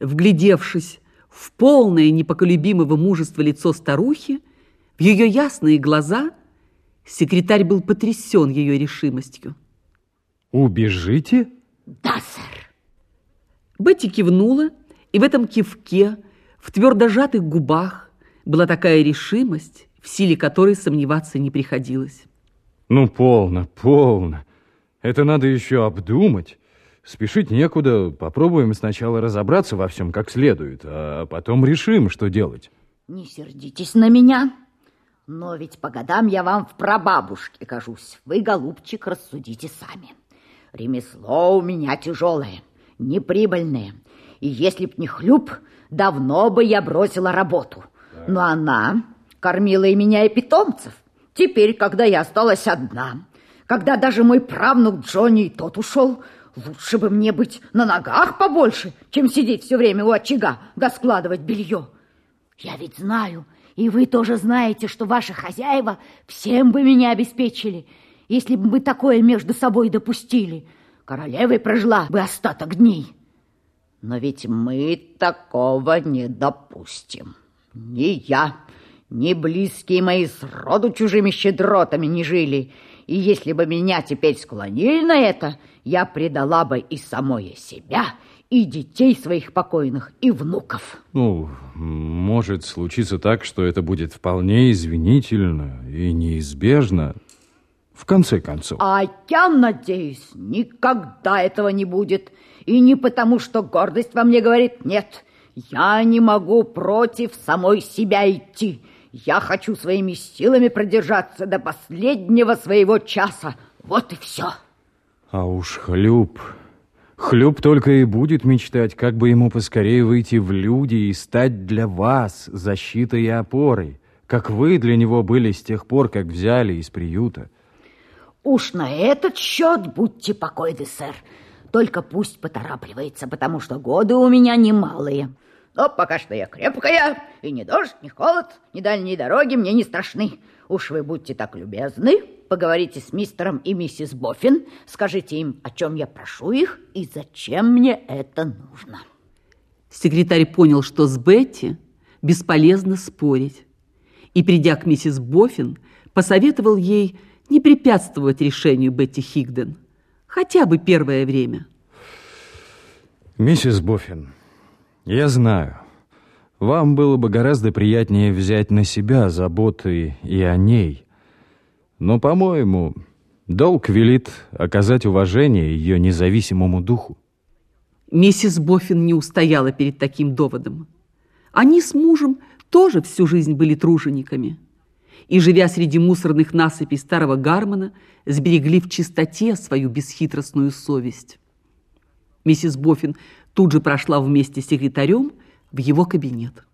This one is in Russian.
Вглядевшись в полное непоколебимого мужества лицо старухи, в ее ясные глаза, секретарь был потрясен ее решимостью. «Убежите?» «Да, сэр». Бетти кивнула, и в этом кивке, в твердо сжатых губах, была такая решимость, в силе которой сомневаться не приходилось. «Ну, полно, полно. Это надо еще обдумать». Спешить некуда, попробуем сначала разобраться во всем как следует, а потом решим, что делать. Не сердитесь на меня, но ведь по годам я вам в прабабушке кажусь. Вы, голубчик, рассудите сами. Ремесло у меня тяжелое, неприбыльное, и если б не хлюп, давно бы я бросила работу. Но она кормила и меня, и питомцев. Теперь, когда я осталась одна, когда даже мой правнук Джонни и тот ушел, Лучше бы мне быть на ногах побольше, чем сидеть все время у очага да складывать белье. Я ведь знаю, и вы тоже знаете, что ваши хозяева всем бы меня обеспечили, если бы мы такое между собой допустили. Королевой прожила бы остаток дней. Но ведь мы такого не допустим. Ни я, ни близкие мои с роду чужими щедротами не жили, и если бы меня теперь склонили на это, я предала бы и самое себя, и детей своих покойных, и внуков. Ну, может случиться так, что это будет вполне извинительно и неизбежно, в конце концов. А я надеюсь, никогда этого не будет. И не потому, что гордость во мне говорит «нет». Я не могу против самой себя идти. Я хочу своими силами продержаться до последнего своего часа. Вот и все. А уж хлюп... Хлюп только и будет мечтать, как бы ему поскорее выйти в люди и стать для вас защитой и опорой, как вы для него были с тех пор, как взяли из приюта. Уж на этот счет будьте покойны, сэр. Только пусть поторапливается, потому что годы у меня немалые. Но пока что я крепкая, и ни дождь, ни холод, ни дальние дороги мне не страшны. Уж вы будьте так любезны, поговорите с мистером и миссис Боффин, скажите им, о чем я прошу их и зачем мне это нужно. Секретарь понял, что с Бетти бесполезно спорить, и, придя к миссис Боффин, посоветовал ей не препятствовать решению Бетти Хигден, хотя бы первое время. Миссис Боффин, я знаю. Вам было бы гораздо приятнее взять на себя заботы и о ней. Но, по-моему, долг велит оказать уважение ее независимому духу. Миссис Боффин не устояла перед таким доводом. Они с мужем тоже всю жизнь были тружениками. И, живя среди мусорных насыпей старого Гармона, сберегли в чистоте свою бесхитростную совесть. Миссис Боффин тут же прошла вместе с секретарем в его кабинет.